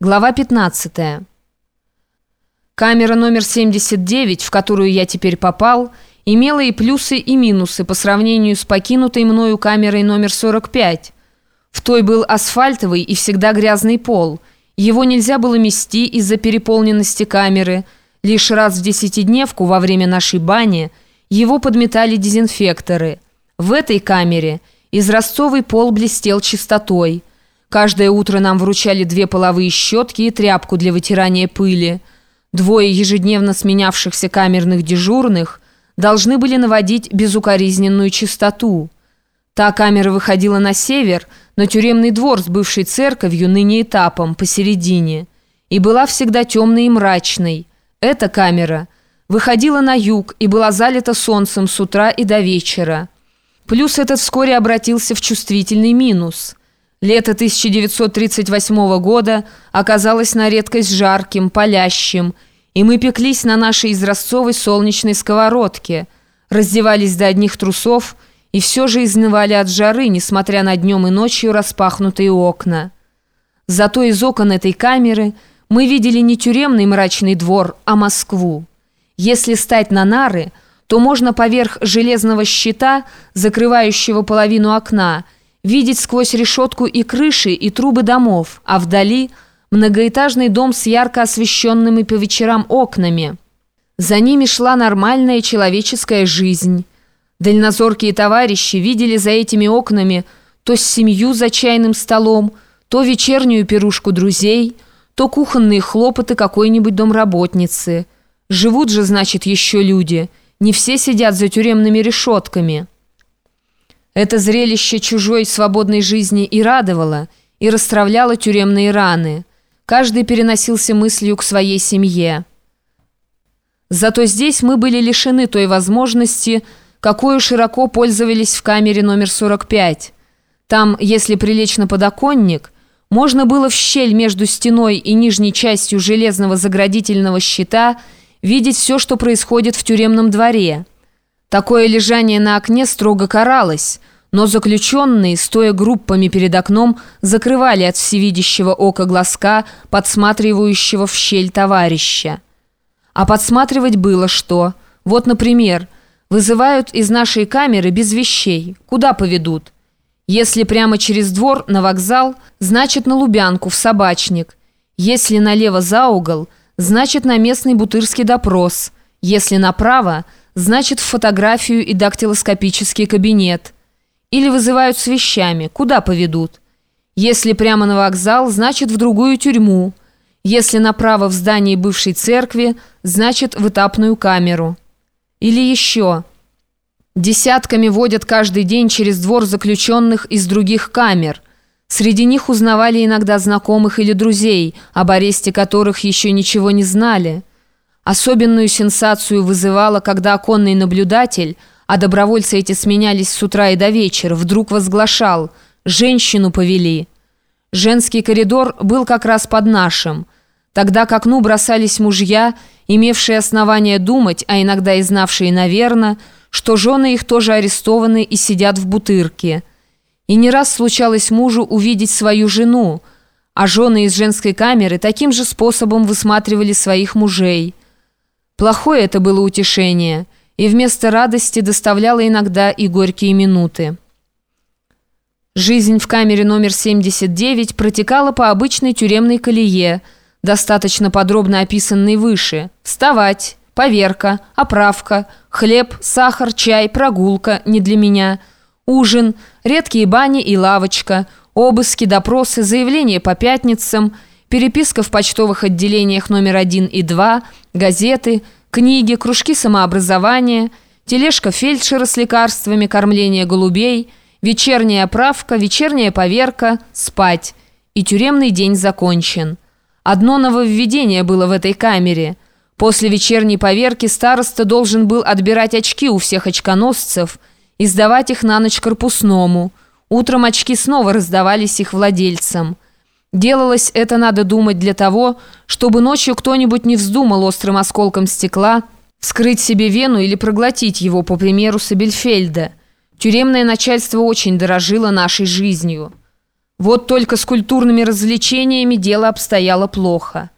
Глава 15. Камера номер 79, в которую я теперь попал, имела и плюсы, и минусы по сравнению с покинутой мною камерой номер 45. В той был асфальтовый и всегда грязный пол. Его нельзя было мести из-за переполненности камеры. Лишь раз в десятидневку во время нашей бани его подметали дезинфекторы. В этой камере изразцовый пол блестел чистотой – Каждое утро нам вручали две половые щетки и тряпку для вытирания пыли. Двое ежедневно сменявшихся камерных дежурных должны были наводить безукоризненную чистоту. Та камера выходила на север, на тюремный двор с бывшей церковью, ныне этапом, посередине, и была всегда темной и мрачной. Эта камера выходила на юг и была залита солнцем с утра и до вечера. Плюс этот вскоре обратился в чувствительный минус – Лето 1938 года оказалось на редкость жарким, палящим, и мы пеклись на нашей изразцовой солнечной сковородке, раздевались до одних трусов и все же изнывали от жары, несмотря на днем и ночью распахнутые окна. Зато из окон этой камеры мы видели не тюремный мрачный двор, а Москву. Если стать на нары, то можно поверх железного щита, закрывающего половину окна, видеть сквозь решетку и крыши, и трубы домов, а вдали многоэтажный дом с ярко освещенными по вечерам окнами. За ними шла нормальная человеческая жизнь. Дальнозоркие товарищи видели за этими окнами то семью за чайным столом, то вечернюю пирушку друзей, то кухонные хлопоты какой-нибудь домработницы. Живут же, значит, еще люди. Не все сидят за тюремными решетками». Это зрелище чужой свободной жизни и радовало, и расстравляло тюремные раны. Каждый переносился мыслью к своей семье. Зато здесь мы были лишены той возможности, какую широко пользовались в камере номер 45. Там, если прилечь на подоконник, можно было в щель между стеной и нижней частью железного заградительного щита видеть все, что происходит в тюремном дворе. Такое лежание на окне строго каралось, но заключенные, стоя группами перед окном, закрывали от всевидящего ока глазка, подсматривающего в щель товарища. А подсматривать было что? Вот, например, вызывают из нашей камеры без вещей. Куда поведут? Если прямо через двор на вокзал, значит на Лубянку, в собачник. Если налево за угол, значит на местный бутырский допрос. Если направо – значит в фотографию и дактилоскопический кабинет. Или вызывают с вещами, куда поведут. Если прямо на вокзал, значит в другую тюрьму. Если направо в здании бывшей церкви, значит в этапную камеру. Или еще. Десятками водят каждый день через двор заключенных из других камер. Среди них узнавали иногда знакомых или друзей, об аресте которых еще ничего не знали. Особенную сенсацию вызывало, когда оконный наблюдатель, а добровольцы эти сменялись с утра и до вечера, вдруг возглашал «Женщину повели». Женский коридор был как раз под нашим. Тогда к окну бросались мужья, имевшие основания думать, а иногда и знавшие, наверное, что жены их тоже арестованы и сидят в бутырке. И не раз случалось мужу увидеть свою жену, а жены из женской камеры таким же способом высматривали своих мужей. Плохое это было утешение, и вместо радости доставляло иногда и горькие минуты. Жизнь в камере номер 79 протекала по обычной тюремной колее, достаточно подробно описанной выше. Вставать, поверка, оправка, хлеб, сахар, чай, прогулка, не для меня, ужин, редкие бани и лавочка, обыски, допросы, заявления по пятницам – переписка в почтовых отделениях номер 1 и 2, газеты, книги, кружки самообразования, тележка фельдшера с лекарствами, кормление голубей, вечерняя оправка, вечерняя поверка, спать. И тюремный день закончен. Одно нововведение было в этой камере. После вечерней поверки староста должен был отбирать очки у всех очконосцев и сдавать их на ночь корпусному. Утром очки снова раздавались их владельцам. Делалось это, надо думать, для того, чтобы ночью кто-нибудь не вздумал острым осколком стекла вскрыть себе вену или проглотить его, по примеру Сабельфельда. Тюремное начальство очень дорожило нашей жизнью. Вот только с культурными развлечениями дело обстояло плохо.